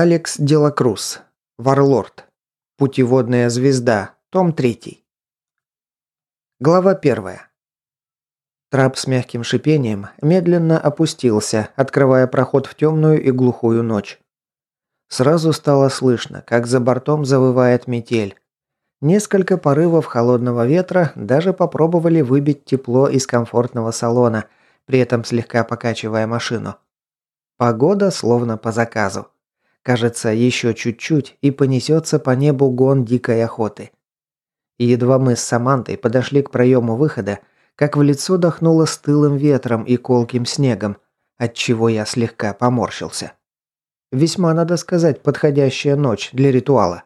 Алекс Делакрус. Варлорд. Путеводная звезда. Том 3. Глава 1. Трап с мягким шипением медленно опустился, открывая проход в темную и глухую ночь. Сразу стало слышно, как за бортом завывает метель. Несколько порывов холодного ветра даже попробовали выбить тепло из комфортного салона, при этом слегка покачивая машину. Погода словно по заказу. Кажется, еще чуть-чуть и понесется по небу гон дикой охоты. И едва мы с Самантой подошли к проему выхода, как в лицо дохнуло стылым ветром и колким снегом, от чего я слегка поморщился. Весьма, надо сказать, подходящая ночь для ритуала.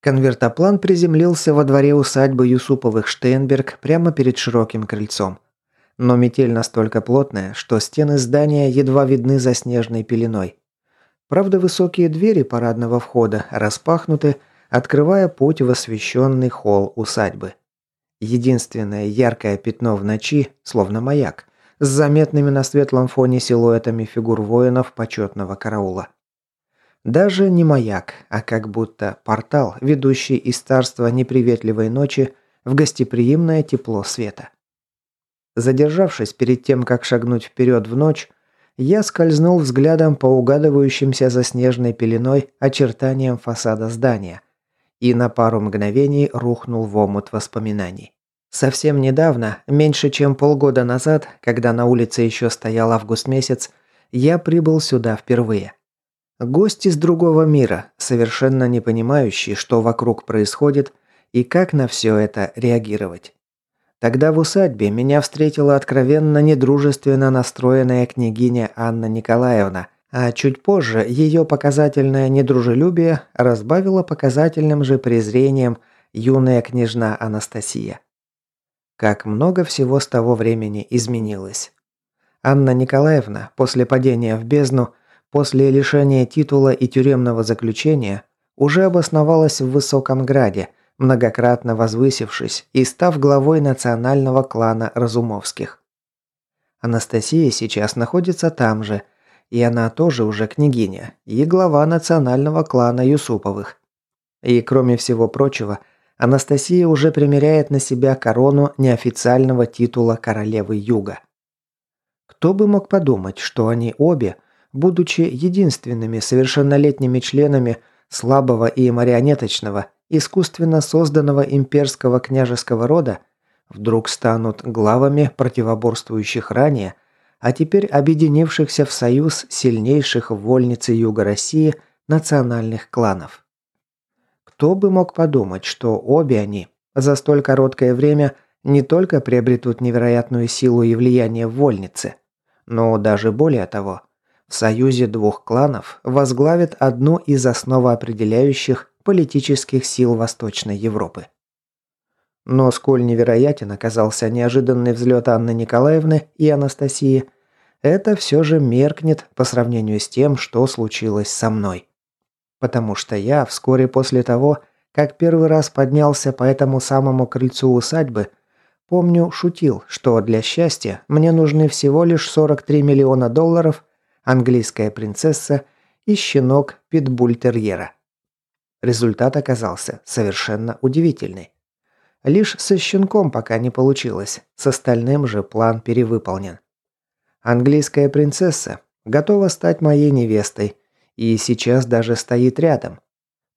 Конвертоплан приземлился во дворе усадьбы Юсуповых Штейнберг прямо перед широким крыльцом. Но метель настолько плотная, что стены здания едва видны за снежной пеленой. Правда, высокие двери парадного входа распахнуты, открывая путь в освещенный холл усадьбы. Единственное яркое пятно в ночи, словно маяк, с заметными на светлом фоне силуэтами фигур воинов почетного караула. Даже не маяк, а как будто портал, ведущий из царства неприветливой ночи в гостеприимное тепло света. Задержавшись перед тем, как шагнуть вперед в ночь, я скользнул взглядом по угадывающимся за снежной пеленой очертаниям фасада здания и на пару мгновений рухнул в омут воспоминаний. Совсем недавно, меньше чем полгода назад, когда на улице еще стоял август месяц, я прибыл сюда впервые. Гость из другого мира, совершенно не понимающий, что вокруг происходит и как на все это реагировать. Тогда в усадьбе меня встретила откровенно недружественно настроенная княгиня Анна Николаевна, а чуть позже ее показательное недружелюбие разбавило показательным же презрением юная княжна Анастасия. Как много всего с того времени изменилось. Анна Николаевна после падения в бездну, после лишения титула и тюремного заключения, уже обосновалась в Высоком Граде – многократно возвысившись и став главой национального клана Разумовских. Анастасия сейчас находится там же, и она тоже уже княгиня и глава национального клана Юсуповых. И кроме всего прочего, Анастасия уже примеряет на себя корону неофициального титула королевы Юга. Кто бы мог подумать, что они обе, будучи единственными совершеннолетними членами слабого и марионеточного искусственно созданного имперского княжеского рода вдруг станут главами противоборствующих ранее, а теперь объединившихся в союз сильнейших в вольнице Юга России национальных кланов. Кто бы мог подумать, что обе они за столь короткое время не только приобретут невероятную силу и влияние в вольнице, но даже более того, в союзе двух кланов возглавят одну из основоопределяющих политических сил Восточной Европы. Но сколь невероятен оказался неожиданный взлет Анны Николаевны и Анастасии, это все же меркнет по сравнению с тем, что случилось со мной. Потому что я вскоре после того, как первый раз поднялся по этому самому крыльцу усадьбы, помню, шутил, что для счастья мне нужны всего лишь 43 миллиона долларов, английская принцесса и щенок питбультерьера. Результат оказался совершенно удивительный. Лишь со щенком пока не получилось, с остальным же план перевыполнен. Английская принцесса готова стать моей невестой и сейчас даже стоит рядом.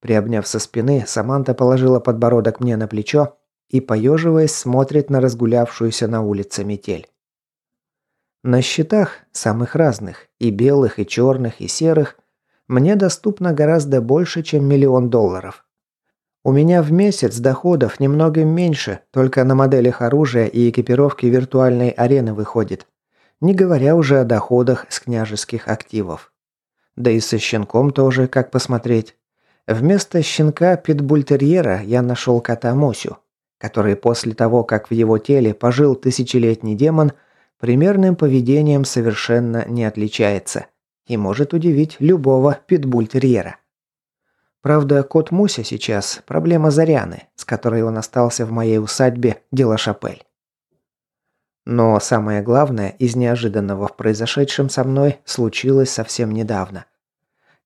Приобняв со спины, Саманта положила подбородок мне на плечо и, поеживаясь, смотрит на разгулявшуюся на улице метель. На счетах, самых разных, и белых, и черных, и серых, мне доступно гораздо больше, чем миллион долларов. У меня в месяц доходов немного меньше, только на моделях оружия и экипировки виртуальной арены выходит. Не говоря уже о доходах с княжеских активов. Да и со щенком тоже, как посмотреть. Вместо щенка питбультерьера я нашел кота Мосю, который после того, как в его теле пожил тысячелетний демон, примерным поведением совершенно не отличается и может удивить любого питбультерьера. Правда, кот Муся сейчас – проблема Заряны, с которой он остался в моей усадьбе Делашапель. Но самое главное из неожиданного в произошедшем со мной случилось совсем недавно.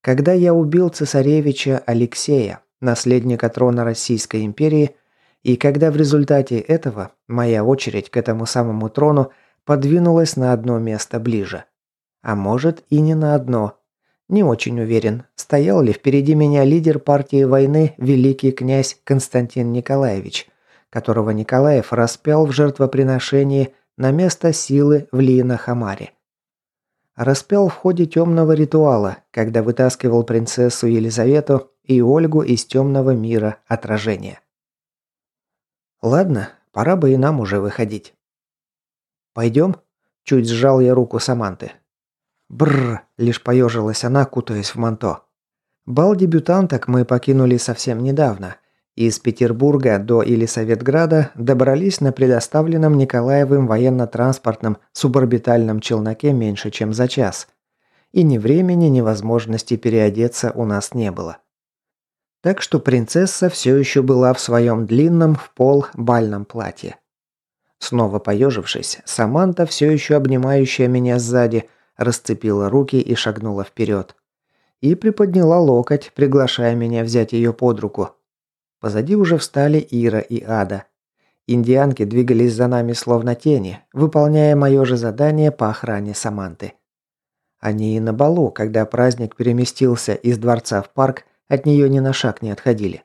когда я убил цесаревича Алексея, наследника трона Российской империи, и когда в результате этого моя очередь к этому самому трону подвинулась на одно место ближе. А может и не на одно. Не очень уверен, стоял ли впереди меня лидер партии войны великий князь Константин Николаевич, которого Николаев распял в жертвоприношении на место силы в Лиина-Хамаре. Распял в ходе темного ритуала, когда вытаскивал принцессу Елизавету и Ольгу из темного мира отражения. Ладно, пора бы и нам уже выходить. Пойдем? Чуть сжал я руку Саманты. Бррр, лишь поежилась она, кутаясь в манто. Бал дебютанток мы покинули совсем недавно. Из Петербурга до Елисаветграда добрались на предоставленном Николаевым военно-транспортном суборбитальном челноке меньше, чем за час. И ни времени, ни возможности переодеться у нас не было. Так что принцесса все еще была в своем длинном в пол бальном платье. Снова поежившись, Саманта, все еще обнимающая меня сзади, расцепила руки и шагнула вперед. И приподняла локоть, приглашая меня взять ее под руку. Позади уже встали Ира и Ада. Индианки двигались за нами словно тени, выполняя мое же задание по охране Саманты. Они и на балу, когда праздник переместился из дворца в парк, от нее ни на шаг не отходили.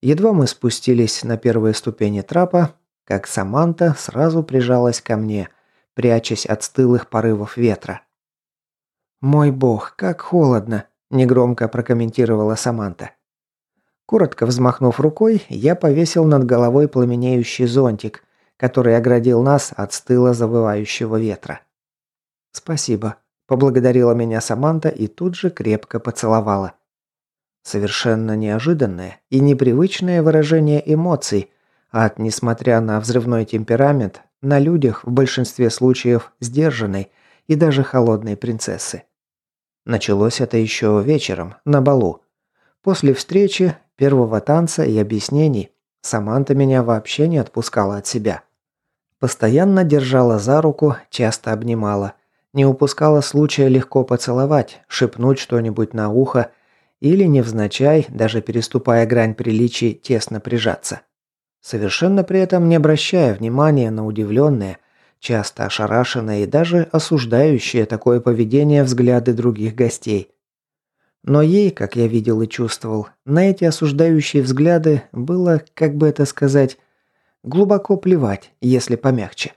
Едва мы спустились на первые ступени трапа, как Саманта сразу прижалась ко мне, прячась от стылых порывов ветра. «Мой бог, как холодно!» – негромко прокомментировала Саманта. Коротко взмахнув рукой, я повесил над головой пламенеющий зонтик, который оградил нас от стыла завывающего ветра. «Спасибо», – поблагодарила меня Саманта и тут же крепко поцеловала. Совершенно неожиданное и непривычное выражение эмоций от, несмотря на взрывной темперамент, на людях в большинстве случаев сдержанной и даже холодной принцессы. Началось это еще вечером, на балу. После встречи, первого танца и объяснений, Саманта меня вообще не отпускала от себя. Постоянно держала за руку, часто обнимала. Не упускала случая легко поцеловать, шепнуть что-нибудь на ухо или невзначай, даже переступая грань приличий, тесно прижаться. Совершенно при этом не обращая внимания на удивленные, часто ошарашенные и даже осуждающие такое поведение взгляды других гостей. Но ей, как я видел и чувствовал, на эти осуждающие взгляды было, как бы это сказать, глубоко плевать, если помягче.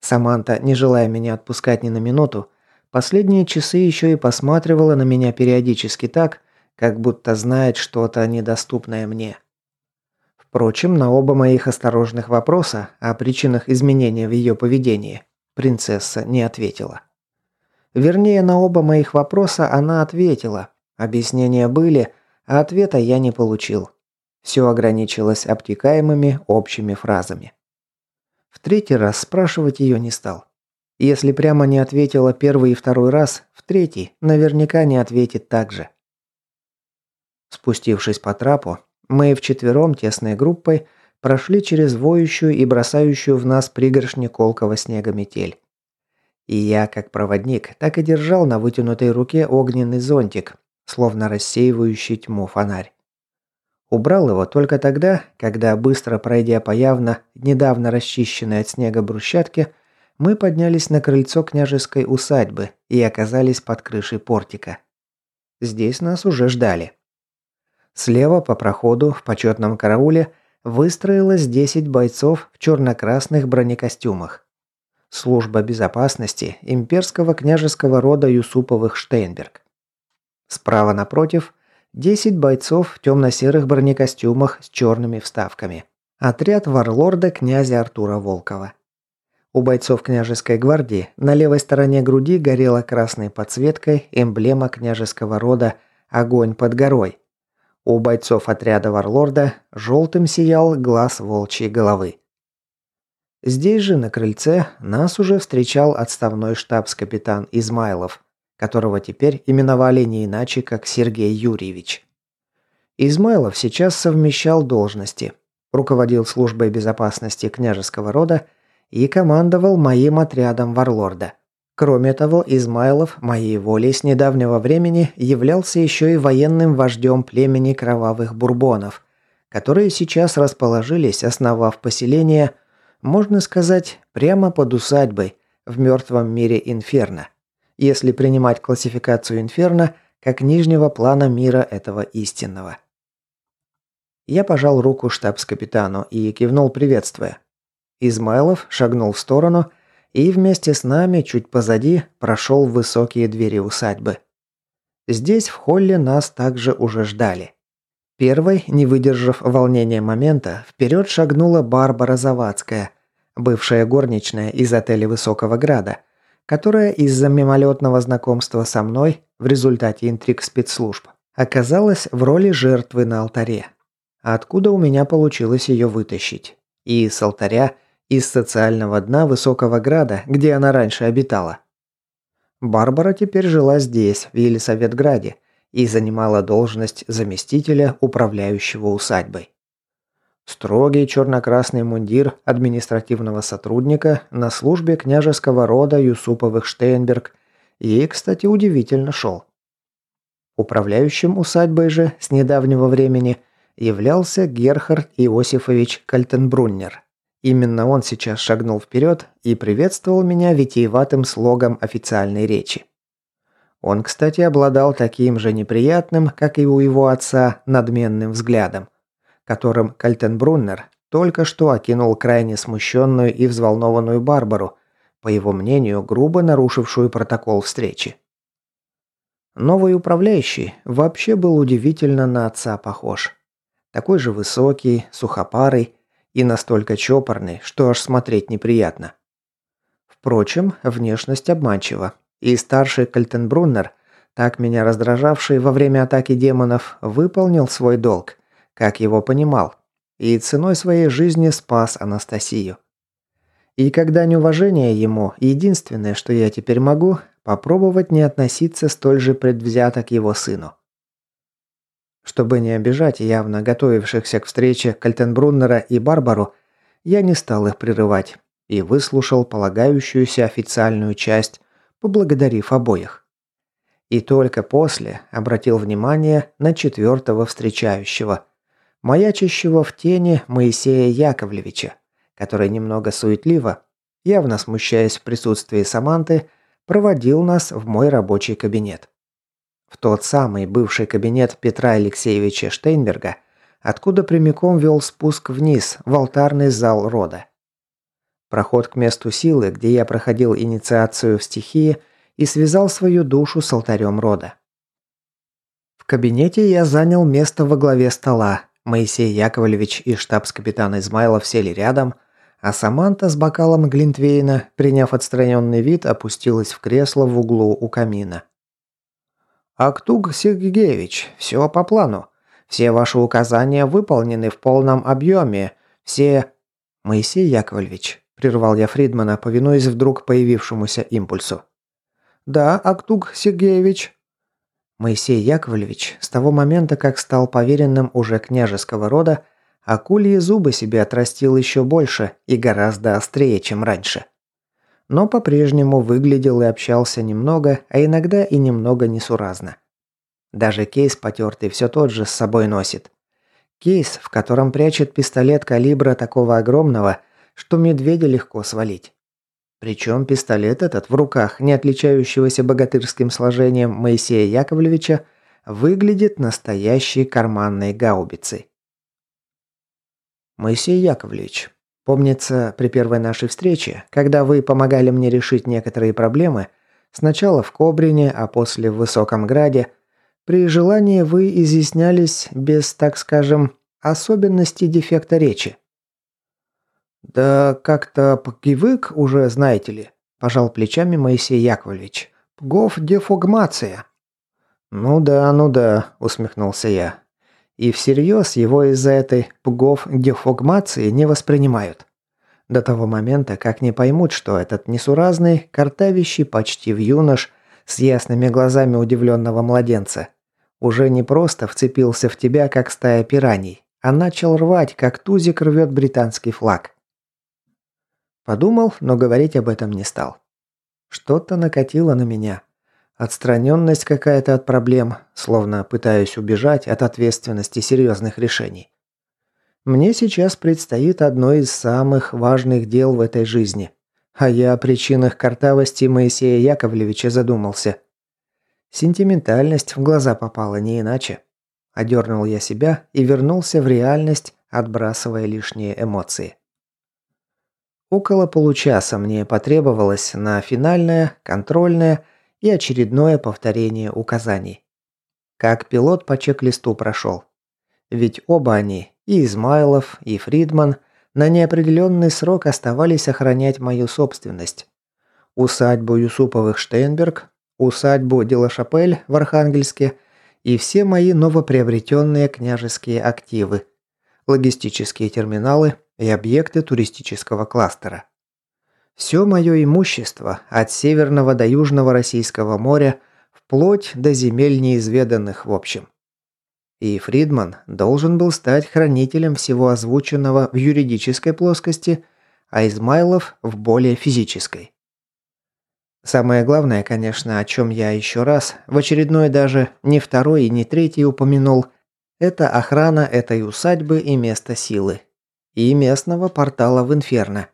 Саманта, не желая меня отпускать ни на минуту, Последние часы еще и посматривала на меня периодически так, как будто знает что-то недоступное мне. Впрочем, на оба моих осторожных вопроса о причинах изменения в ее поведении принцесса не ответила. Вернее, на оба моих вопроса она ответила. Объяснения были, а ответа я не получил. Все ограничилось обтекаемыми общими фразами. В третий раз спрашивать ее не стал. Если прямо не ответила первый и второй раз, в третий наверняка не ответит так же. Спустившись по трапу, мы вчетвером тесной группой прошли через воющую и бросающую в нас пригоршни колкого снега метель. И я, как проводник, так и держал на вытянутой руке огненный зонтик, словно рассеивающий тьму фонарь. Убрал его только тогда, когда, быстро пройдя по явно недавно расчищенной от снега брусчатке, мы поднялись на крыльцо княжеской усадьбы и оказались под крышей портика. Здесь нас уже ждали. Слева по проходу в почетном карауле выстроилось 10 бойцов в черно-красных бронекостюмах. Служба безопасности имперского княжеского рода Юсуповых Штейнберг. Справа напротив 10 бойцов в темно-серых бронекостюмах с черными вставками. Отряд варлорда князя Артура Волкова. У бойцов княжеской гвардии на левой стороне груди горела красной подсветкой эмблема княжеского рода «Огонь под горой». У бойцов отряда варлорда желтым сиял глаз волчьей головы. Здесь же, на крыльце, нас уже встречал отставной штабс-капитан Измайлов, которого теперь именовали не иначе, как Сергей Юрьевич. Измайлов сейчас совмещал должности. Руководил службой безопасности княжеского рода – и командовал моим отрядом варлорда. Кроме того, Измайлов моей волей с недавнего времени являлся еще и военным вождем племени кровавых бурбонов, которые сейчас расположились, основав поселение, можно сказать, прямо под усадьбой в мертвом мире Инферно, если принимать классификацию Инферно как нижнего плана мира этого истинного. Я пожал руку штабс-капитану и кивнул, приветствуя. Измайлов шагнул в сторону и вместе с нами, чуть позади, прошел в высокие двери усадьбы. Здесь, в холле, нас также уже ждали. Первой, не выдержав волнения момента, вперед шагнула Барбара Завадская, бывшая горничная из отеля Высокого Града, которая из-за мимолетного знакомства со мной в результате интриг спецслужб оказалась в роли жертвы на алтаре. Откуда у меня получилось ее вытащить? И с алтаря, из социального дна Высокого Града, где она раньше обитала. Барбара теперь жила здесь, в Елисаветграде, и занимала должность заместителя управляющего усадьбой. Строгий черно-красный мундир административного сотрудника на службе княжеского рода Юсуповых Штейнберг ей, кстати, удивительно шел. Управляющим усадьбой же с недавнего времени являлся Герхард Иосифович Кальтенбруннер. Именно он сейчас шагнул вперед и приветствовал меня витиеватым слогом официальной речи. Он, кстати, обладал таким же неприятным, как и у его отца, надменным взглядом, которым Кальтенбруннер только что окинул крайне смущенную и взволнованную Барбару, по его мнению, грубо нарушившую протокол встречи. Новый управляющий вообще был удивительно на отца похож. Такой же высокий, сухопарый и настолько чопорный, что аж смотреть неприятно. Впрочем, внешность обманчива, и старший Кальтенбруннер, так меня раздражавший во время атаки демонов, выполнил свой долг, как его понимал, и ценой своей жизни спас Анастасию. И когда неуважение ему, единственное, что я теперь могу, попробовать не относиться столь же предвзято к его сыну. Чтобы не обижать явно готовившихся к встрече Кальтенбруннера и Барбару, я не стал их прерывать и выслушал полагающуюся официальную часть, поблагодарив обоих. И только после обратил внимание на четвертого встречающего, маячащего в тени Моисея Яковлевича, который немного суетливо, явно смущаясь в присутствии Саманты, проводил нас в мой рабочий кабинет в тот самый бывший кабинет Петра Алексеевича Штейнберга, откуда прямиком вел спуск вниз в алтарный зал рода. Проход к месту силы, где я проходил инициацию в стихии и связал свою душу с алтарем рода. В кабинете я занял место во главе стола. Моисей Яковлевич и штабс-капитан Измайлов сели рядом, а Саманта с бокалом Глинтвейна, приняв отстраненный вид, опустилась в кресло в углу у камина. «Актуг Сергеевич, все по плану. Все ваши указания выполнены в полном объеме. Все...» «Моисей Яковлевич», – прервал я Фридмана, повинуясь вдруг появившемуся импульсу. «Да, Актуг Сергеевич». Моисей Яковлевич с того момента, как стал поверенным уже княжеского рода, акульи зубы себе отрастил еще больше и гораздо острее, чем раньше но по-прежнему выглядел и общался немного, а иногда и немного несуразно. Даже кейс потертый все тот же с собой носит. Кейс, в котором прячет пистолет калибра такого огромного, что медведя легко свалить. Причем пистолет этот в руках не отличающегося богатырским сложением Моисея Яковлевича выглядит настоящей карманной гаубицей. Моисей Яковлевич, Помнится, при первой нашей встрече, когда вы помогали мне решить некоторые проблемы, сначала в Кобрине, а после в Высоком Граде, при желании вы изъяснялись без, так скажем, особенностей дефекта речи. «Да как-то погивык уже, знаете ли», – пожал плечами Моисей Яковлевич. «Пгов дефогмация». «Ну да, ну да», – усмехнулся я. И всерьез его из-за этой пугов дефогмации не воспринимают. До того момента, как не поймут, что этот несуразный, картавящий почти в юнош, с ясными глазами удивленного младенца, уже не просто вцепился в тебя, как стая пираний, а начал рвать, как тузик рвет британский флаг. Подумал, но говорить об этом не стал. Что-то накатило на меня. Отстраненность какая-то от проблем, словно пытаюсь убежать от ответственности серьезных решений. Мне сейчас предстоит одно из самых важных дел в этой жизни. А я о причинах картавости Моисея Яковлевича задумался. Сентиментальность в глаза попала не иначе. Одернул я себя и вернулся в реальность, отбрасывая лишние эмоции. Около получаса мне потребовалось на финальное, контрольное и очередное повторение указаний. Как пилот по чек-листу прошел. Ведь оба они, и Измайлов, и Фридман на неопределенный срок оставались охранять мою собственность. Усадьбу Юсуповых Штейнберг, усадьбу Делашапель в Архангельске и все мои новоприобретенные княжеские активы, логистические терминалы и объекты туристического кластера. Все мое имущество от северного до южного российского моря вплоть до земель неизведанных в общем. И Фридман должен был стать хранителем всего озвученного в юридической плоскости, а Измайлов в более физической. Самое главное, конечно, о чем я еще раз, в очередной даже не второй и не третий упомянул, это охрана этой усадьбы и места силы. И местного портала в Инферно.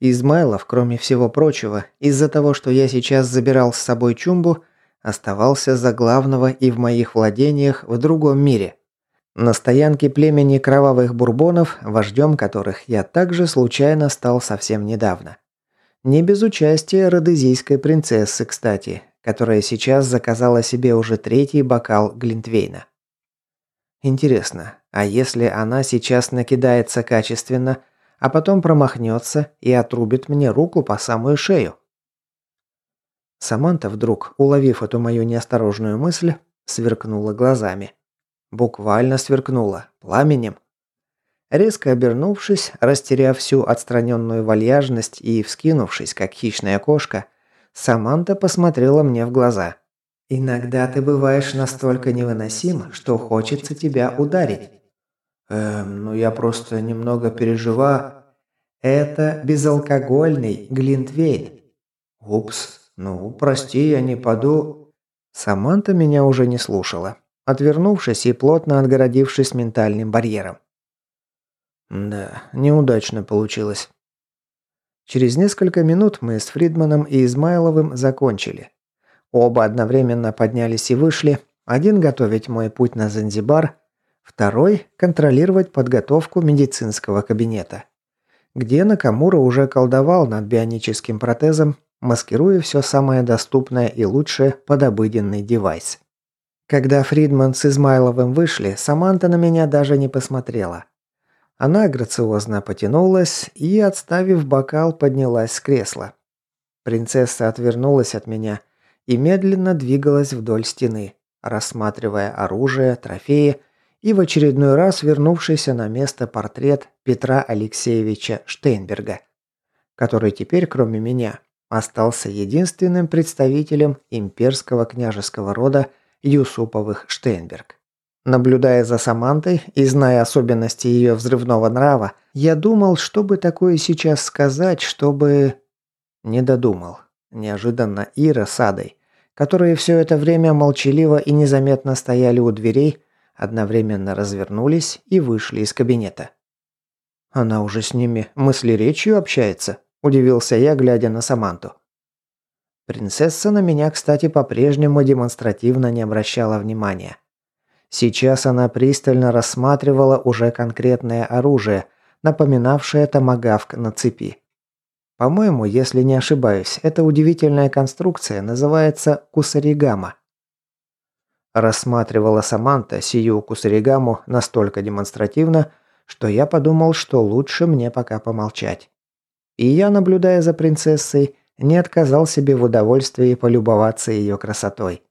Измайлов, кроме всего прочего, из-за того, что я сейчас забирал с собой чумбу, оставался за главного и в моих владениях в другом мире. На стоянке племени кровавых бурбонов, вождем которых я также случайно стал совсем недавно. Не без участия родезийской принцессы, кстати, которая сейчас заказала себе уже третий бокал Глинтвейна. Интересно, а если она сейчас накидается качественно, а потом промахнется и отрубит мне руку по самую шею? Саманта вдруг, уловив эту мою неосторожную мысль, сверкнула глазами. Буквально сверкнула, пламенем. Резко обернувшись, растеряв всю отстраненную вальяжность и вскинувшись, как хищная кошка, Саманта посмотрела мне в глаза. «Иногда ты бываешь настолько невыносим, что хочется тебя ударить». «Эм, ну я просто немного пережива...» «Это безалкогольный глинтвейн». «Упс, «Ну, прости, я не поду...» Саманта меня уже не слушала, отвернувшись и плотно отгородившись ментальным барьером. Да, неудачно получилось. Через несколько минут мы с Фридманом и Измайловым закончили. Оба одновременно поднялись и вышли. Один готовить мой путь на Занзибар, второй контролировать подготовку медицинского кабинета, где Накамура уже колдовал над бионическим протезом маскируя все самое доступное и лучшее под обыденный девайс. Когда Фридман с Измайловым вышли, Саманта на меня даже не посмотрела. Она грациозно потянулась и, отставив бокал, поднялась с кресла. Принцесса отвернулась от меня и медленно двигалась вдоль стены, рассматривая оружие, трофеи и в очередной раз вернувшийся на место портрет Петра Алексеевича Штейнберга, который теперь, кроме меня, остался единственным представителем имперского княжеского рода Юсуповых Штейнберг. Наблюдая за Самантой и зная особенности ее взрывного нрава, я думал, что бы такое сейчас сказать, чтобы... Не додумал. Неожиданно Ира с Адой, которые все это время молчаливо и незаметно стояли у дверей, одновременно развернулись и вышли из кабинета. Она уже с ними мысли-речью общается. Удивился я, глядя на Саманту. Принцесса на меня, кстати, по-прежнему демонстративно не обращала внимания. Сейчас она пристально рассматривала уже конкретное оружие, напоминавшее томагавк на цепи. По-моему, если не ошибаюсь, эта удивительная конструкция называется кусаригама. Рассматривала Саманта сию кусаригаму настолько демонстративно, что я подумал, что лучше мне пока помолчать. И я, наблюдая за принцессой, не отказал себе в удовольствии полюбоваться ее красотой.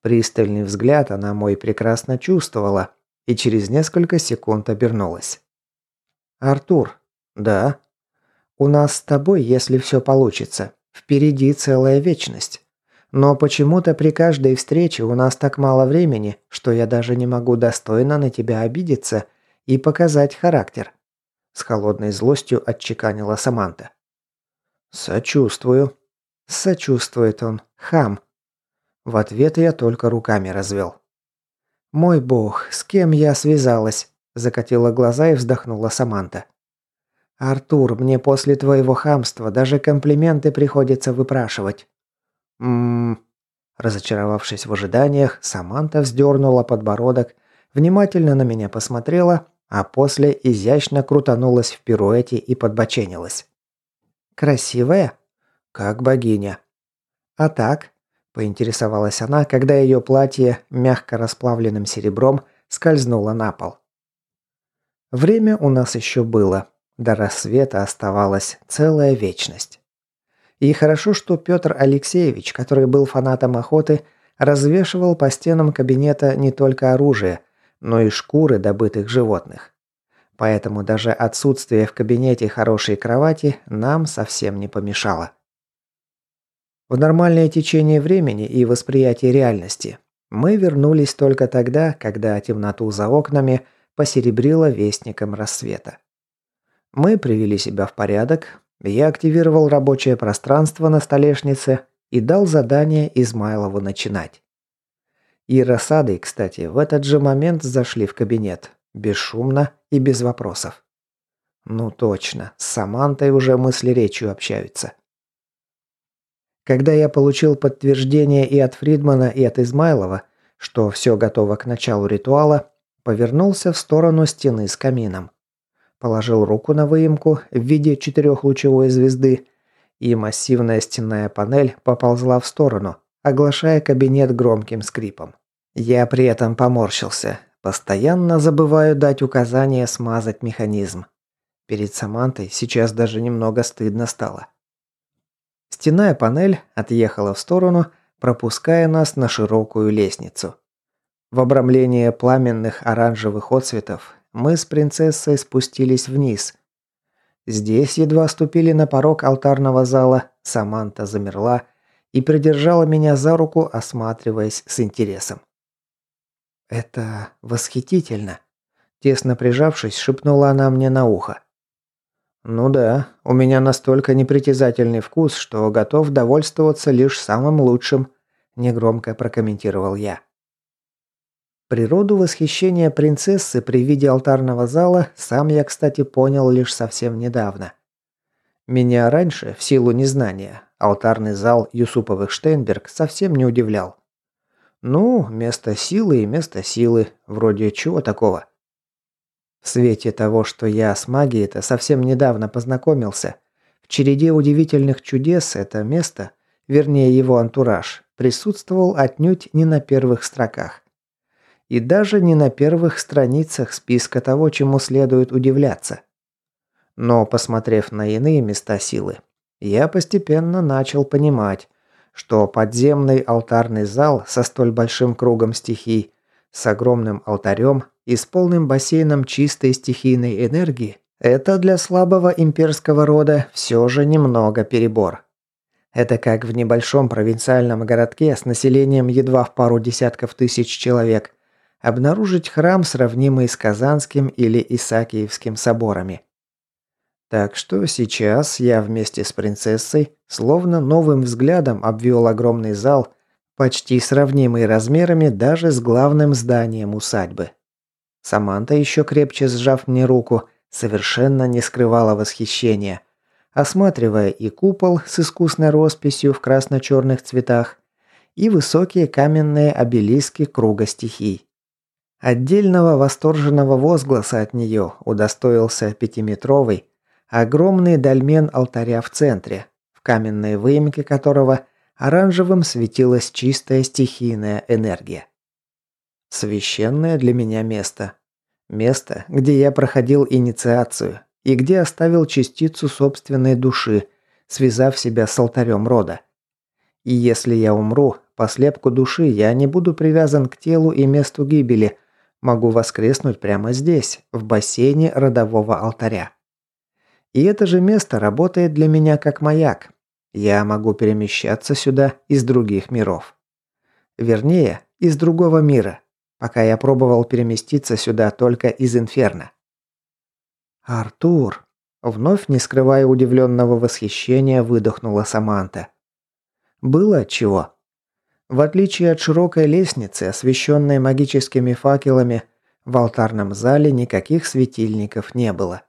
Пристальный взгляд она мой прекрасно чувствовала и через несколько секунд обернулась. «Артур?» «Да?» «У нас с тобой, если все получится, впереди целая вечность. Но почему-то при каждой встрече у нас так мало времени, что я даже не могу достойно на тебя обидеться и показать характер. С холодной злостью отчеканила Саманта. «Сочувствую». Сочувствует он. Хам. В ответ я только руками развел. «Мой бог, с кем я связалась?» Закатила глаза и вздохнула Саманта. «Артур, мне после твоего хамства даже комплименты приходится выпрашивать». «Ммм...» Разочаровавшись в ожиданиях, Саманта вздернула подбородок, внимательно на меня посмотрела, а после изящно крутанулась в пируэте и подбоченилась. «Красивая?» «Как богиня». «А так?» – поинтересовалась она, когда ее платье мягко расплавленным серебром скользнуло на пол. Время у нас еще было. До рассвета оставалась целая вечность. И хорошо, что Петр Алексеевич, который был фанатом охоты, развешивал по стенам кабинета не только оружие, но и шкуры добытых животных. Поэтому даже отсутствие в кабинете хорошей кровати нам совсем не помешало. В нормальное течение времени и восприятие реальности мы вернулись только тогда, когда темноту за окнами посеребрило вестником рассвета. Мы привели себя в порядок, я активировал рабочее пространство на столешнице и дал задание Измайлову начинать. Ира с кстати, в этот же момент зашли в кабинет, бесшумно и без вопросов. Ну точно, с Самантой уже мысли речью общаются. Когда я получил подтверждение и от Фридмана, и от Измайлова, что все готово к началу ритуала, повернулся в сторону стены с камином. Положил руку на выемку в виде четырехлучевой звезды, и массивная стенная панель поползла в сторону, оглашая кабинет громким скрипом. Я при этом поморщился. Постоянно забываю дать указание смазать механизм. Перед Самантой сейчас даже немного стыдно стало. Стенная панель отъехала в сторону, пропуская нас на широкую лестницу. В обрамление пламенных оранжевых отцветов мы с принцессой спустились вниз. Здесь едва ступили на порог алтарного зала, Саманта замерла и придержала меня за руку, осматриваясь с интересом. «Это восхитительно!» Тесно прижавшись, шепнула она мне на ухо. «Ну да, у меня настолько непритязательный вкус, что готов довольствоваться лишь самым лучшим», – негромко прокомментировал я. Природу восхищения принцессы при виде алтарного зала сам я, кстати, понял лишь совсем недавно. Меня раньше, в силу незнания, алтарный зал Юсуповых Штейнберг совсем не удивлял. Ну, место силы и место силы, вроде чего такого. В свете того, что я с магией-то совсем недавно познакомился, в череде удивительных чудес это место, вернее его антураж, присутствовал отнюдь не на первых строках. И даже не на первых страницах списка того, чему следует удивляться. Но, посмотрев на иные места силы, я постепенно начал понимать, что подземный алтарный зал со столь большим кругом стихий, с огромным алтарем и с полным бассейном чистой стихийной энергии – это для слабого имперского рода все же немного перебор. Это как в небольшом провинциальном городке с населением едва в пару десятков тысяч человек обнаружить храм, сравнимый с Казанским или Исаакиевским соборами. Так что сейчас я вместе с принцессой словно новым взглядом обвел огромный зал, почти сравнимый размерами даже с главным зданием усадьбы. Саманта, еще крепче сжав мне руку, совершенно не скрывала восхищения, осматривая и купол с искусной росписью в красно-черных цветах, и высокие каменные обелиски круга стихий. Отдельного восторженного возгласа от нее удостоился пятиметровый, огромный дольмен алтаря в центре, в каменной выемке которого оранжевым светилась чистая стихийная энергия. Священное для меня место. Место, где я проходил инициацию и где оставил частицу собственной души, связав себя с алтарем рода. И если я умру, по слепку души я не буду привязан к телу и месту гибели, могу воскреснуть прямо здесь, в бассейне родового алтаря. И это же место работает для меня как маяк. Я могу перемещаться сюда из других миров. Вернее, из другого мира, пока я пробовал переместиться сюда только из Инферно. «Артур!» Вновь, не скрывая удивленного восхищения, выдохнула Саманта. Было чего. В отличие от широкой лестницы, освещенной магическими факелами, в алтарном зале никаких светильников не было.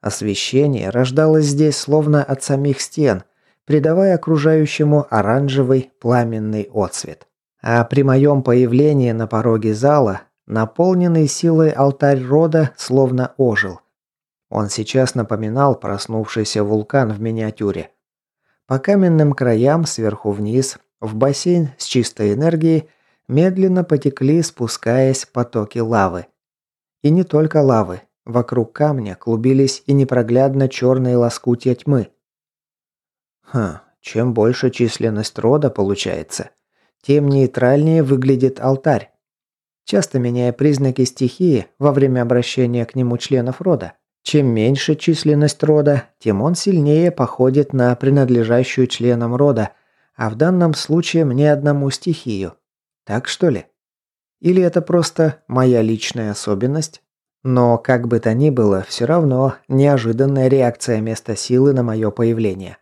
Освещение рождалось здесь словно от самих стен, придавая окружающему оранжевый пламенный отсвет. А при моем появлении на пороге зала, наполненный силой алтарь рода словно ожил. Он сейчас напоминал проснувшийся вулкан в миниатюре. По каменным краям, сверху вниз, в бассейн с чистой энергией, медленно потекли, спускаясь потоки лавы. И не только лавы. Вокруг камня клубились и непроглядно черные лоскутья тьмы. Хм, чем больше численность рода получается, тем нейтральнее выглядит алтарь. Часто меняя признаки стихии во время обращения к нему членов рода. Чем меньше численность рода, тем он сильнее походит на принадлежащую членам рода, а в данном случае мне одному стихию. Так что ли? Или это просто моя личная особенность? Но, как бы то ни было, все равно неожиданная реакция места силы на мое появление.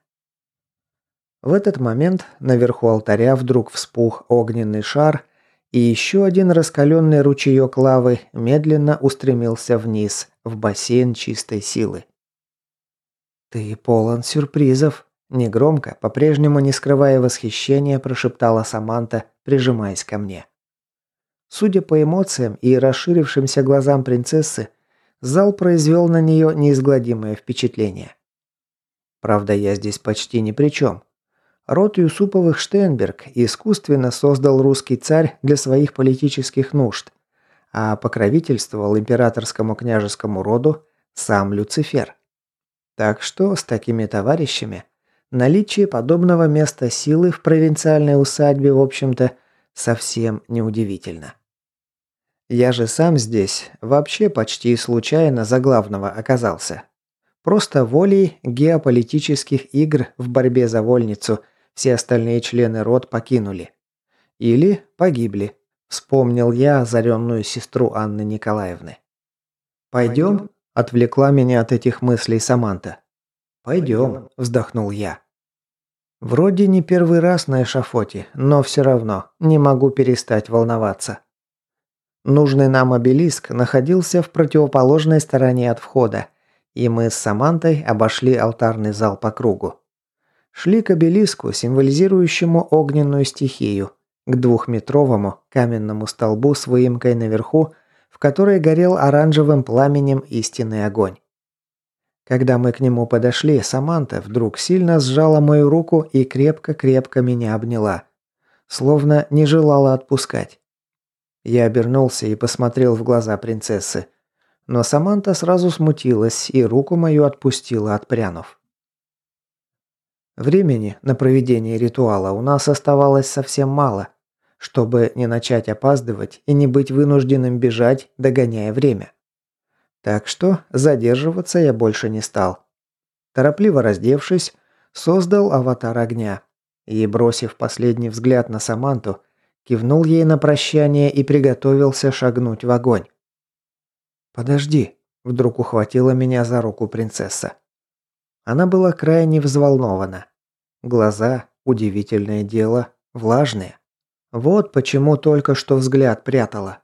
В этот момент наверху алтаря вдруг вспух огненный шар, и еще один раскаленный ручеек лавы медленно устремился вниз, в бассейн чистой силы. «Ты полон сюрпризов», – негромко, по-прежнему не скрывая восхищения, прошептала Саманта, прижимаясь ко мне. Судя по эмоциям и расширившимся глазам принцессы, зал произвел на нее неизгладимое впечатление. Правда, я здесь почти ни при чем. Род Юсуповых Штенберг искусственно создал русский царь для своих политических нужд, а покровительствовал императорскому княжескому роду сам Люцифер. Так что с такими товарищами наличие подобного места силы в провинциальной усадьбе, в общем-то, совсем неудивительно. Я же сам здесь вообще почти случайно за главного оказался. Просто волей геополитических игр в борьбе за вольницу все остальные члены род покинули. Или погибли. Вспомнил я озаренную сестру Анны Николаевны. «Пойдем?» – отвлекла меня от этих мыслей Саманта. «Пойдем», – вздохнул я. Вроде не первый раз на эшафоте, но все равно не могу перестать волноваться. Нужный нам обелиск находился в противоположной стороне от входа, и мы с Самантой обошли алтарный зал по кругу. Шли к обелиску, символизирующему огненную стихию, к двухметровому каменному столбу с выемкой наверху, в которой горел оранжевым пламенем истинный огонь. Когда мы к нему подошли, Саманта вдруг сильно сжала мою руку и крепко-крепко меня обняла. Словно не желала отпускать. Я обернулся и посмотрел в глаза принцессы. Но Саманта сразу смутилась и руку мою отпустила, отпрянув. Времени на проведение ритуала у нас оставалось совсем мало, чтобы не начать опаздывать и не быть вынужденным бежать, догоняя время. Так что задерживаться я больше не стал. Торопливо раздевшись, создал аватар огня и, бросив последний взгляд на Саманту, Кивнул ей на прощание и приготовился шагнуть в огонь. «Подожди», – вдруг ухватила меня за руку принцесса. Она была крайне взволнована. Глаза, удивительное дело, влажные. Вот почему только что взгляд прятала.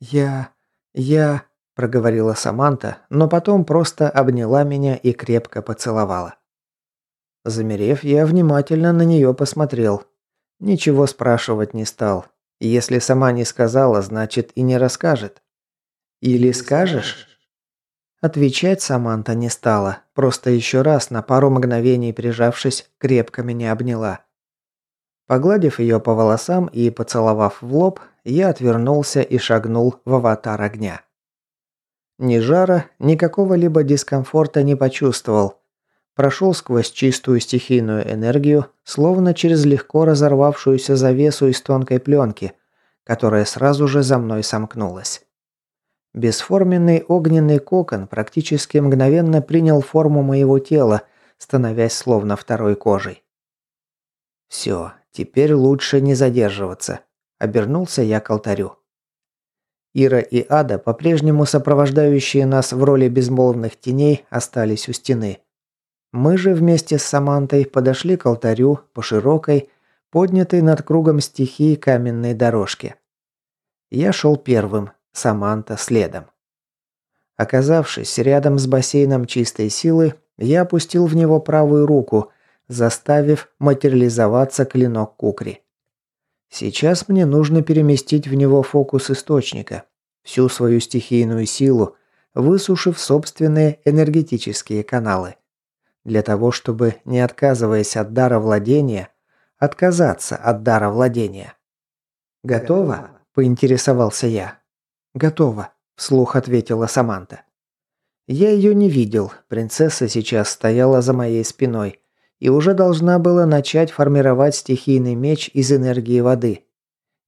«Я... я...» – проговорила Саманта, но потом просто обняла меня и крепко поцеловала. Замерев, я внимательно на нее посмотрел, Ничего спрашивать не стал. Если сама не сказала, значит и не расскажет. Или скажешь? Отвечать Саманта не стала, просто еще раз на пару мгновений прижавшись, крепко меня обняла. Погладив ее по волосам и поцеловав в лоб, я отвернулся и шагнул в аватар огня. Ни жара, ни какого-либо дискомфорта не почувствовал, прошел сквозь чистую стихийную энергию, словно через легко разорвавшуюся завесу из тонкой пленки, которая сразу же за мной сомкнулась. Бесформенный огненный кокон практически мгновенно принял форму моего тела, становясь словно второй кожей. «Все, теперь лучше не задерживаться», – обернулся я к алтарю. Ира и Ада, по-прежнему сопровождающие нас в роли безмолвных теней, остались у стены – мы же вместе с Самантой подошли к алтарю по широкой, поднятой над кругом стихии каменной дорожки. Я шел первым, Саманта следом. Оказавшись рядом с бассейном чистой силы, я опустил в него правую руку, заставив материализоваться клинок кукри. Сейчас мне нужно переместить в него фокус источника, всю свою стихийную силу, высушив собственные энергетические каналы. Для того, чтобы, не отказываясь от дара владения, отказаться от дара владения. «Готово?» – поинтересовался я. «Готово», – вслух ответила Саманта. Я ее не видел, принцесса сейчас стояла за моей спиной и уже должна была начать формировать стихийный меч из энергии воды.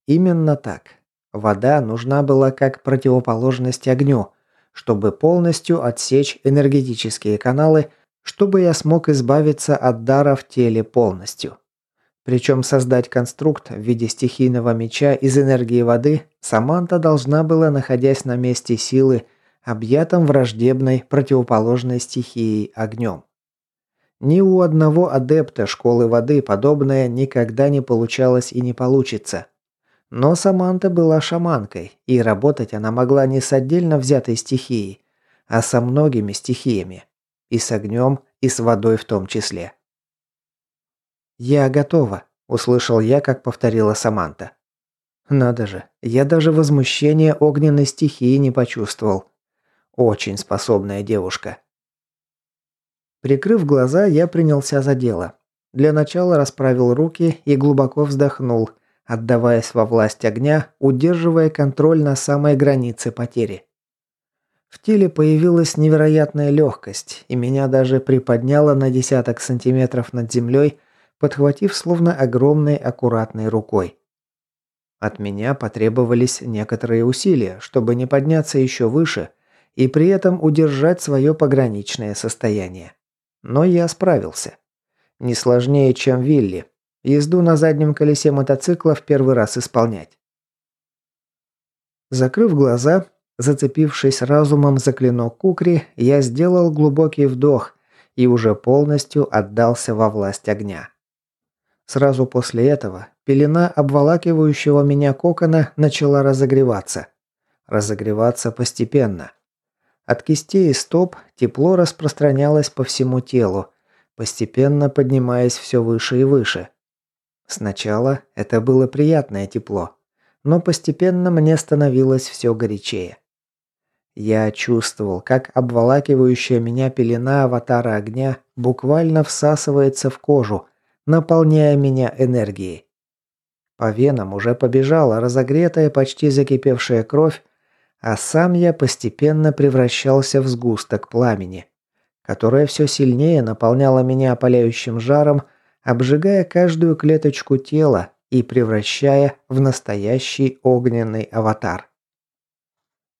Именно так. Вода нужна была как противоположность огню, чтобы полностью отсечь энергетические каналы, чтобы я смог избавиться от дара в теле полностью. Причем создать конструкт в виде стихийного меча из энергии воды Саманта должна была, находясь на месте силы, объятом враждебной противоположной стихией огнем. Ни у одного адепта школы воды подобное никогда не получалось и не получится. Но Саманта была шаманкой, и работать она могла не с отдельно взятой стихией, а со многими стихиями. И с огнем, и с водой в том числе. «Я готова», – услышал я, как повторила Саманта. Надо же, я даже возмущения огненной стихии не почувствовал. Очень способная девушка. Прикрыв глаза, я принялся за дело. Для начала расправил руки и глубоко вздохнул, отдаваясь во власть огня, удерживая контроль на самой границе потери. В теле появилась невероятная легкость, и меня даже приподняло на десяток сантиметров над землей, подхватив словно огромной аккуратной рукой. От меня потребовались некоторые усилия, чтобы не подняться еще выше и при этом удержать свое пограничное состояние. Но я справился. Не сложнее, чем Вилли. Езду на заднем колесе мотоцикла в первый раз исполнять. Закрыв глаза, зацепившись разумом за клинок кукри, я сделал глубокий вдох и уже полностью отдался во власть огня. Сразу после этого пелена обволакивающего меня кокона начала разогреваться. Разогреваться постепенно. От кистей и стоп тепло распространялось по всему телу, постепенно поднимаясь все выше и выше. Сначала это было приятное тепло, но постепенно мне становилось все горячее. Я чувствовал, как обволакивающая меня пелена аватара огня буквально всасывается в кожу, наполняя меня энергией. По венам уже побежала разогретая, почти закипевшая кровь, а сам я постепенно превращался в сгусток пламени, которое все сильнее наполняло меня опаляющим жаром, обжигая каждую клеточку тела и превращая в настоящий огненный аватар.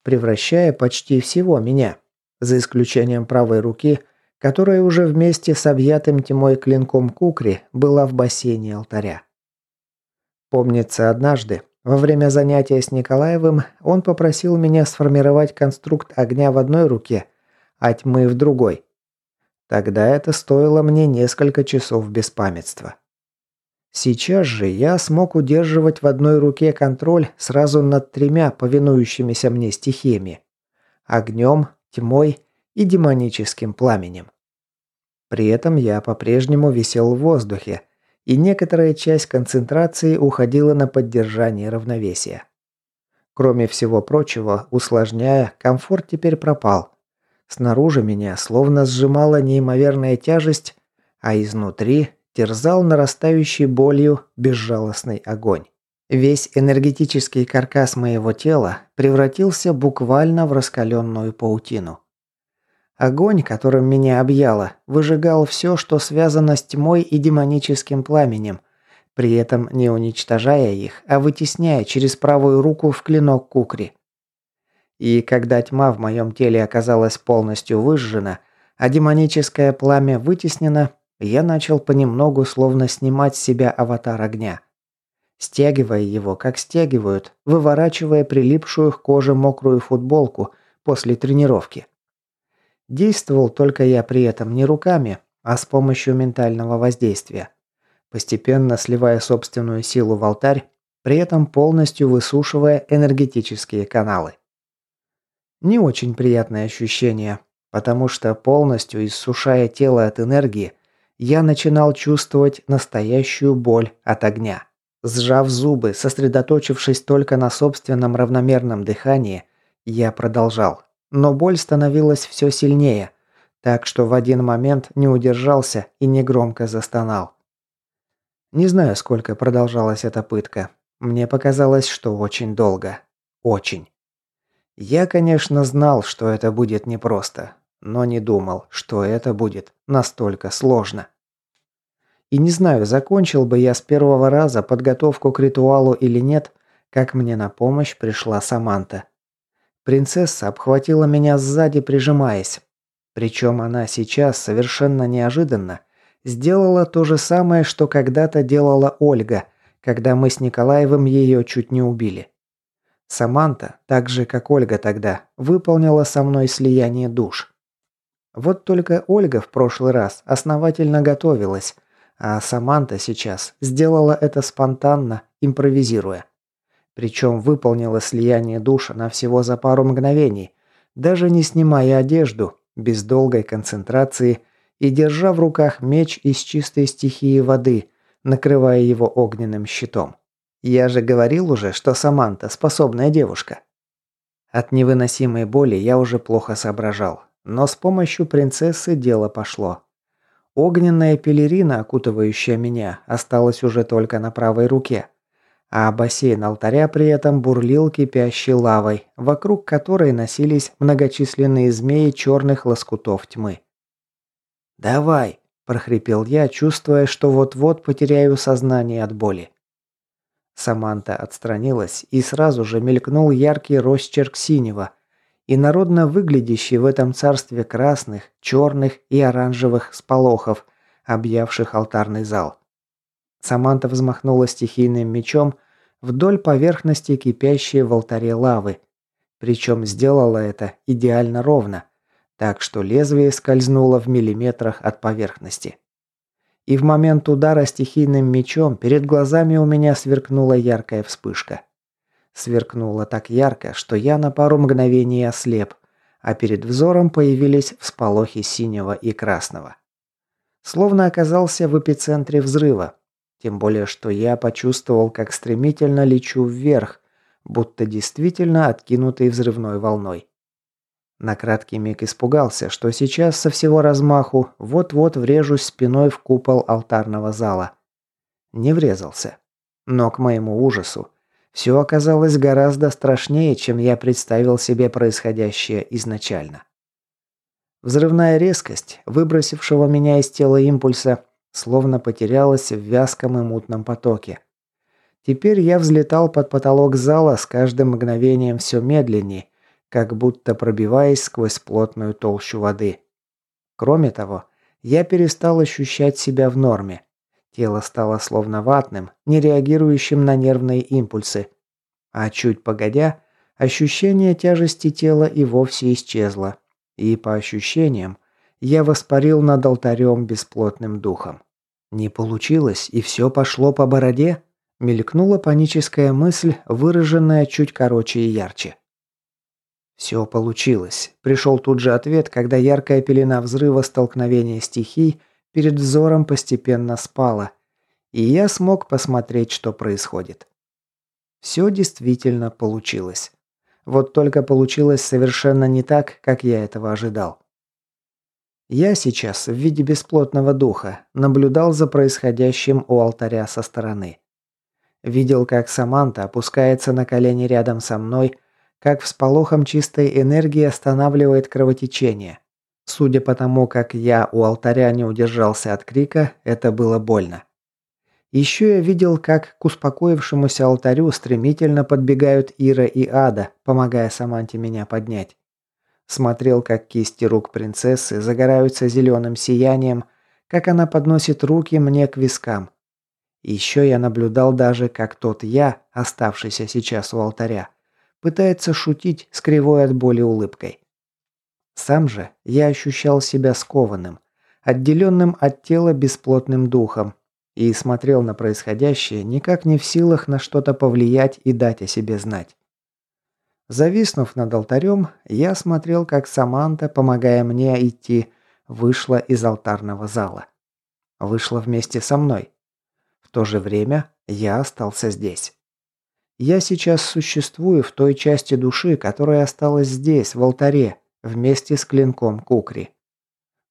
Превращая почти всего меня, за исключением правой руки – которая уже вместе с объятым тьмой клинком кукри была в бассейне алтаря. Помнится однажды, во время занятия с Николаевым, он попросил меня сформировать конструкт огня в одной руке, а тьмы в другой. Тогда это стоило мне несколько часов беспамятства. Сейчас же я смог удерживать в одной руке контроль сразу над тремя повинующимися мне стихиями – огнем, тьмой и демоническим пламенем. При этом я по-прежнему висел в воздухе, и некоторая часть концентрации уходила на поддержание равновесия. Кроме всего прочего, усложняя, комфорт теперь пропал. Снаружи меня словно сжимала неимоверная тяжесть, а изнутри терзал нарастающий болью безжалостный огонь. Весь энергетический каркас моего тела превратился буквально в раскаленную паутину. Огонь, которым меня объяло, выжигал все, что связано с тьмой и демоническим пламенем, при этом не уничтожая их, а вытесняя через правую руку в клинок кукри. И когда тьма в моем теле оказалась полностью выжжена, а демоническое пламя вытеснено, я начал понемногу словно снимать с себя аватар огня. Стягивая его, как стягивают, выворачивая прилипшую к коже мокрую футболку после тренировки. Действовал только я при этом не руками, а с помощью ментального воздействия. постепенно сливая собственную силу в алтарь, при этом полностью высушивая энергетические каналы. Не очень приятное ощущение, потому что полностью иссушая тело от энергии, я начинал чувствовать настоящую боль от огня. Сжав зубы, сосредоточившись только на собственном равномерном дыхании, я продолжал. Но боль становилась все сильнее, так что в один момент не удержался и негромко застонал. Не знаю, сколько продолжалась эта пытка. Мне показалось, что очень долго. Очень. Я, конечно, знал, что это будет непросто, но не думал, что это будет настолько сложно. И не знаю, закончил бы я с первого раза подготовку к ритуалу или нет, как мне на помощь пришла Саманта. Принцесса обхватила меня сзади, прижимаясь. Причем она сейчас, совершенно неожиданно, сделала то же самое, что когда-то делала Ольга, когда мы с Николаевым ее чуть не убили. Саманта, так же как Ольга тогда, выполнила со мной слияние душ. Вот только Ольга в прошлый раз основательно готовилась, а Саманта сейчас сделала это спонтанно, импровизируя. Причем выполнила слияние душ на всего за пару мгновений, даже не снимая одежду, без долгой концентрации и держа в руках меч из чистой стихии воды, накрывая его огненным щитом. Я же говорил уже, что Саманта способная девушка. От невыносимой боли я уже плохо соображал, но с помощью принцессы дело пошло. Огненная пелерина, окутывающая меня, осталась уже только на правой руке, а бассейн алтаря при этом бурлил кипящей лавой, вокруг которой носились многочисленные змеи черных лоскутов тьмы. «Давай!» – прохрипел я, чувствуя, что вот-вот потеряю сознание от боли. Саманта отстранилась, и сразу же мелькнул яркий росчерк синего, и народно выглядящий в этом царстве красных, черных и оранжевых сполохов, объявших алтарный зал. Саманта взмахнула стихийным мечом вдоль поверхности кипящей в алтаре лавы, причем сделала это идеально ровно, так что лезвие скользнуло в миллиметрах от поверхности. И в момент удара стихийным мечом перед глазами у меня сверкнула яркая вспышка. Сверкнула так ярко, что я на пару мгновений ослеп, а перед взором появились всполохи синего и красного. Словно оказался в эпицентре взрыва. Тем более, что я почувствовал, как стремительно лечу вверх, будто действительно откинутый взрывной волной. На краткий миг испугался, что сейчас со всего размаху вот-вот врежусь спиной в купол алтарного зала. Не врезался. Но к моему ужасу, все оказалось гораздо страшнее, чем я представил себе происходящее изначально. Взрывная резкость, выбросившего меня из тела импульса, словно потерялась в вязком и мутном потоке. Теперь я взлетал под потолок зала с каждым мгновением все медленнее, как будто пробиваясь сквозь плотную толщу воды. Кроме того, я перестал ощущать себя в норме. Тело стало словно ватным, не реагирующим на нервные импульсы. А чуть погодя, ощущение тяжести тела и вовсе исчезло. И по ощущениям, я воспарил над алтарем бесплотным духом. Не получилось, и все пошло по бороде? Мелькнула паническая мысль, выраженная чуть короче и ярче. Все получилось. Пришел тут же ответ, когда яркая пелена взрыва столкновения стихий перед взором постепенно спала, и я смог посмотреть, что происходит. Все действительно получилось. Вот только получилось совершенно не так, как я этого ожидал. Я сейчас в виде бесплотного духа наблюдал за происходящим у алтаря со стороны. Видел, как Саманта опускается на колени рядом со мной, как всполохом чистой энергии останавливает кровотечение. Судя по тому, как я у алтаря не удержался от крика, это было больно. Еще я видел, как к успокоившемуся алтарю стремительно подбегают Ира и Ада, помогая Саманте меня поднять. Смотрел, как кисти рук принцессы загораются зеленым сиянием, как она подносит руки мне к вискам. Еще я наблюдал даже, как тот я, оставшийся сейчас у алтаря, пытается шутить с кривой от боли улыбкой. Сам же я ощущал себя скованным, отделенным от тела бесплотным духом, и смотрел на происходящее, никак не в силах на что-то повлиять и дать о себе знать. Зависнув над алтарем, я смотрел, как Саманта, помогая мне идти, вышла из алтарного зала. Вышла вместе со мной. В то же время я остался здесь. Я сейчас существую в той части души, которая осталась здесь, в алтаре, вместе с клинком Кукри.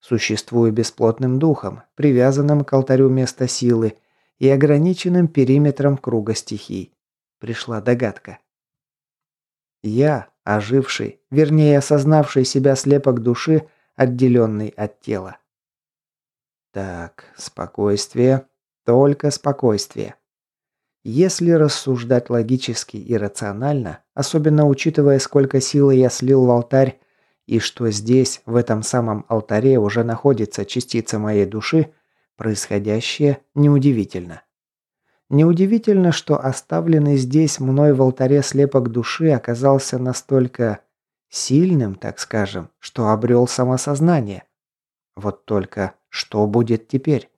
Существую бесплотным духом, привязанным к алтарю места силы и ограниченным периметром круга стихий. Пришла догадка. Я, оживший, вернее осознавший себя слепок души, отделенный от тела. Так, спокойствие, только спокойствие. Если рассуждать логически и рационально, особенно учитывая, сколько силы я слил в алтарь, и что здесь, в этом самом алтаре, уже находится частица моей души, происходящее неудивительно. Неудивительно, что оставленный здесь мной в алтаре слепок души оказался настолько сильным, так скажем, что обрел самосознание. Вот только что будет теперь?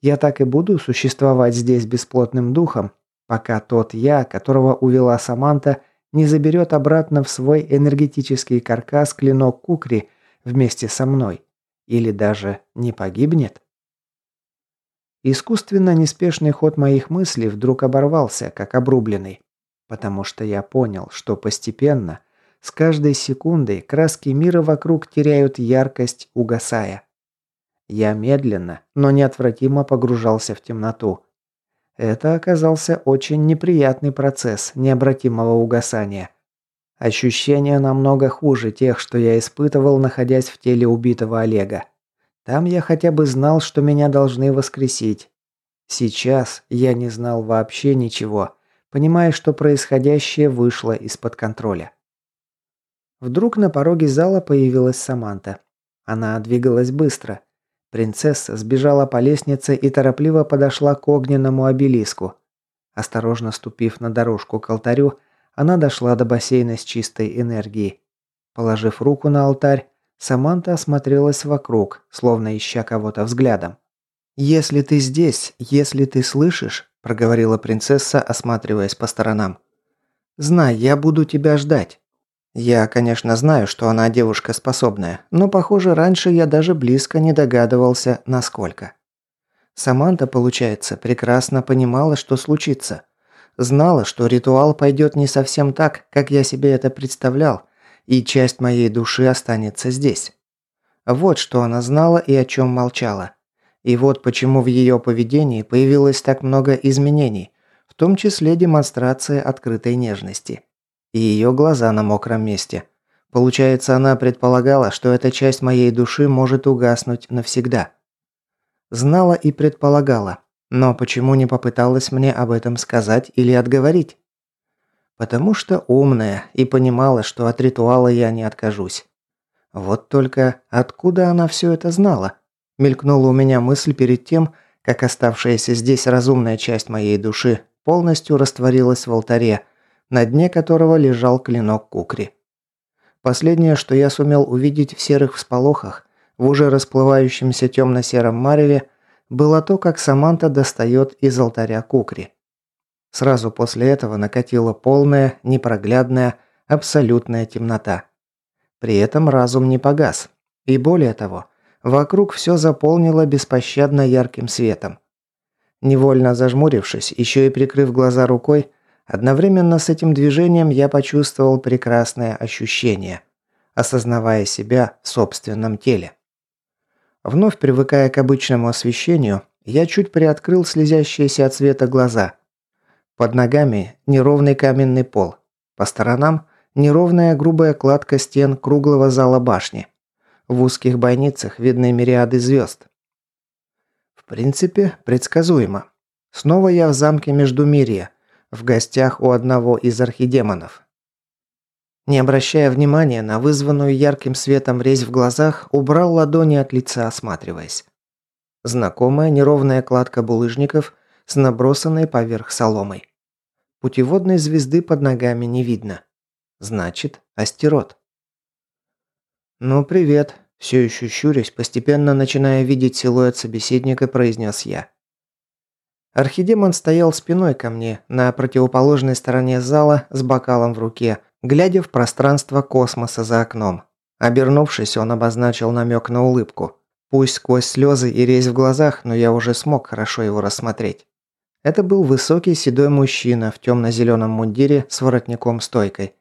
Я так и буду существовать здесь бесплотным духом, пока тот я, которого увела Саманта, не заберет обратно в свой энергетический каркас клинок Кукри вместе со мной. Или даже не погибнет? Искусственно неспешный ход моих мыслей вдруг оборвался, как обрубленный, потому что я понял, что постепенно, с каждой секундой, краски мира вокруг теряют яркость, угасая. Я медленно, но неотвратимо погружался в темноту. Это оказался очень неприятный процесс необратимого угасания. Ощущения намного хуже тех, что я испытывал, находясь в теле убитого Олега. Там я хотя бы знал, что меня должны воскресить. Сейчас я не знал вообще ничего, понимая, что происходящее вышло из-под контроля. Вдруг на пороге зала появилась Саманта. Она двигалась быстро. Принцесса сбежала по лестнице и торопливо подошла к огненному обелиску. Осторожно ступив на дорожку к алтарю, она дошла до бассейна с чистой энергией. Положив руку на алтарь, Саманта осмотрелась вокруг, словно ища кого-то взглядом. «Если ты здесь, если ты слышишь», – проговорила принцесса, осматриваясь по сторонам. «Знай, я буду тебя ждать». Я, конечно, знаю, что она девушка способная, но, похоже, раньше я даже близко не догадывался, насколько. Саманта, получается, прекрасно понимала, что случится. Знала, что ритуал пойдет не совсем так, как я себе это представлял, и часть моей души останется здесь. Вот что она знала и о чем молчала. И вот почему в ее поведении появилось так много изменений, в том числе демонстрация открытой нежности. И ее глаза на мокром месте. Получается, она предполагала, что эта часть моей души может угаснуть навсегда. Знала и предполагала, но почему не попыталась мне об этом сказать или отговорить? Потому что умная и понимала, что от ритуала я не откажусь. Вот только откуда она все это знала? Мелькнула у меня мысль перед тем, как оставшаяся здесь разумная часть моей души полностью растворилась в алтаре, на дне которого лежал клинок кукри. Последнее, что я сумел увидеть в серых всполохах, в уже расплывающемся темно-сером мареве, было то, как Саманта достает из алтаря кукри. Сразу после этого накатила полная, непроглядная, абсолютная темнота. При этом разум не погас. И более того, вокруг все заполнило беспощадно ярким светом. Невольно зажмурившись, еще и прикрыв глаза рукой, одновременно с этим движением я почувствовал прекрасное ощущение, осознавая себя в собственном теле. Вновь привыкая к обычному освещению, я чуть приоткрыл слезящиеся от света глаза – под ногами неровный каменный пол. По сторонам неровная грубая кладка стен круглого зала башни. В узких бойницах видны мириады звезд. В принципе, предсказуемо. Снова я в замке Междумирья, в гостях у одного из архидемонов. Не обращая внимания на вызванную ярким светом резь в глазах, убрал ладони от лица, осматриваясь. Знакомая неровная кладка булыжников с набросанной поверх соломой. Путеводной звезды под ногами не видно. Значит, астерот. «Ну, привет», – все еще щурясь, постепенно начиная видеть силуэт собеседника, произнес я. Архидемон стоял спиной ко мне, на противоположной стороне зала с бокалом в руке, глядя в пространство космоса за окном. Обернувшись, он обозначил намек на улыбку. Пусть сквозь слезы и резь в глазах, но я уже смог хорошо его рассмотреть. Это был высокий седой мужчина в темно-зеленом мундире с воротником-стойкой.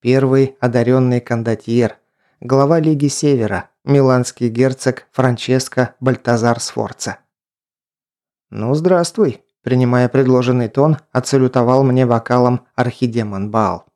Первый одаренный кондотьер, глава Лиги Севера, миланский герцог Франческо Бальтазар Сфорца. «Ну, здравствуй», – принимая предложенный тон, отсалютовал мне бокалом архидемон Баал.